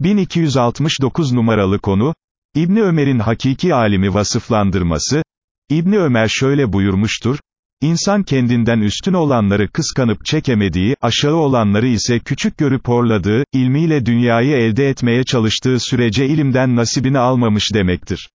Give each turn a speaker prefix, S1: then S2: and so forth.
S1: 1269 numaralı konu, İbni Ömer'in hakiki alimi vasıflandırması, İbni Ömer şöyle buyurmuştur, İnsan kendinden üstün olanları kıskanıp çekemediği, aşağı olanları ise küçük görüp horladığı, ilmiyle dünyayı elde etmeye çalıştığı sürece ilimden nasibini almamış demektir.